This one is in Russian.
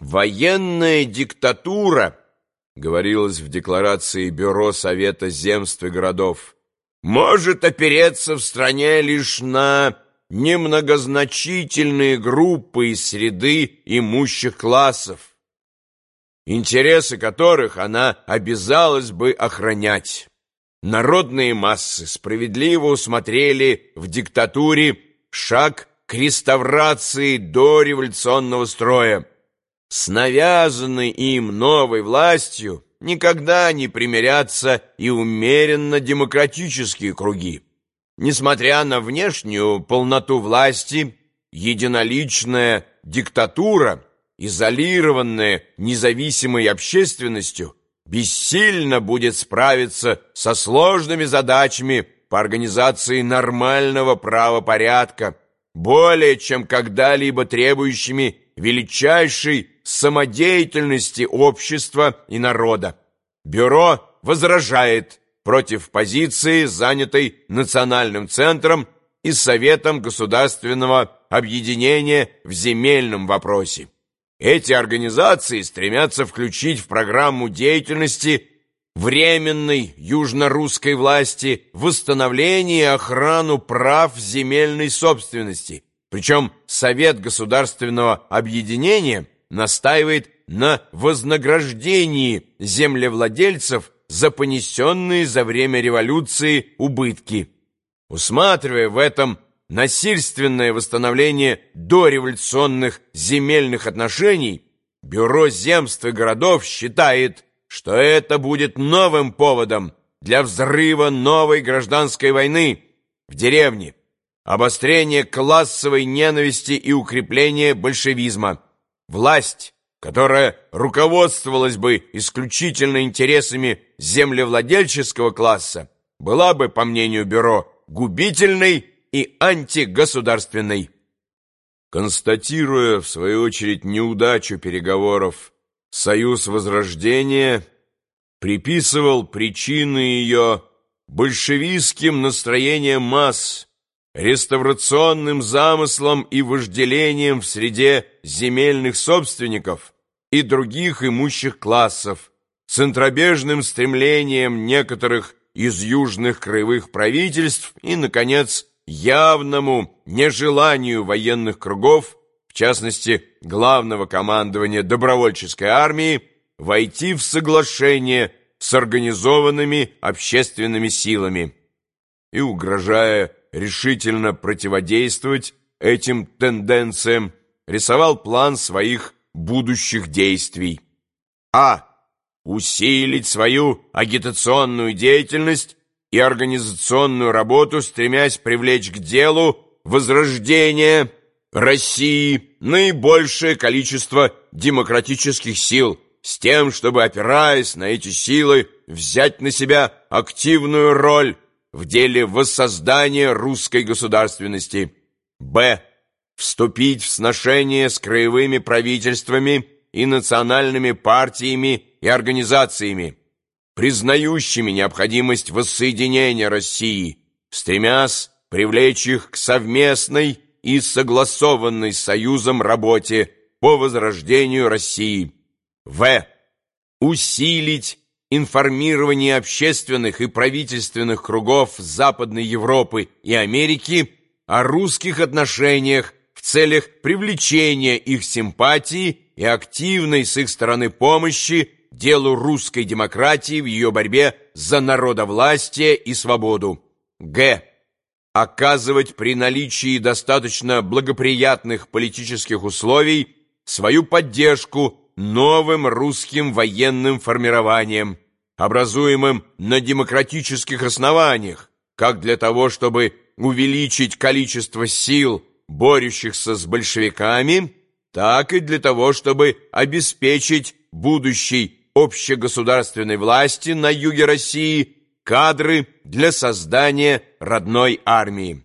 Военная диктатура, говорилось в декларации Бюро Совета земств и городов, может опереться в стране лишь на немногозначительные группы из среды имущих классов, интересы которых она обязалась бы охранять. Народные массы справедливо усмотрели в диктатуре шаг к реставрации дореволюционного строя, с навязанной им новой властью никогда не примирятся и умеренно-демократические круги. Несмотря на внешнюю полноту власти, единоличная диктатура, изолированная независимой общественностью, бессильно будет справиться со сложными задачами по организации нормального правопорядка, более чем когда-либо требующими величайшей самодеятельности общества и народа. Бюро возражает против позиции, занятой Национальным центром и Советом государственного объединения в земельном вопросе. Эти организации стремятся включить в программу деятельности временной южно-русской власти восстановление и охрану прав земельной собственности. Причем Совет государственного объединения настаивает на вознаграждении землевладельцев за понесенные за время революции убытки, усматривая в этом насильственное восстановление дореволюционных земельных отношений, Бюро земств и городов считает, что это будет новым поводом для взрыва новой гражданской войны в деревне, обострения классовой ненависти и укрепления большевизма. Власть, которая руководствовалась бы исключительно интересами землевладельческого класса, была бы, по мнению бюро, губительной и антигосударственной. Констатируя, в свою очередь, неудачу переговоров, Союз Возрождения приписывал причины ее большевистским настроениям масс, реставрационным замыслом и вожделением в среде земельных собственников и других имущих классов, центробежным стремлением некоторых из южных краевых правительств и, наконец, явному нежеланию военных кругов, в частности, главного командования добровольческой армии, войти в соглашение с организованными общественными силами. И, угрожая решительно противодействовать этим тенденциям, рисовал план своих будущих действий. А. Усилить свою агитационную деятельность и организационную работу, стремясь привлечь к делу возрождения России наибольшее количество демократических сил, с тем, чтобы, опираясь на эти силы, взять на себя активную роль в деле воссоздания русской государственности. Б. Вступить в сношение с краевыми правительствами и национальными партиями и организациями, признающими необходимость воссоединения России, стремясь привлечь их к совместной и согласованной союзом работе по возрождению России. В. Усилить информирование общественных и правительственных кругов Западной Европы и Америки о русских отношениях в целях привлечения их симпатии и активной с их стороны помощи делу русской демократии в ее борьбе за народовластие и свободу. Г. Оказывать при наличии достаточно благоприятных политических условий свою поддержку новым русским военным формированием, образуемым на демократических основаниях, как для того, чтобы увеличить количество сил, борющихся с большевиками, так и для того, чтобы обеспечить будущей общегосударственной власти на юге России кадры для создания родной армии.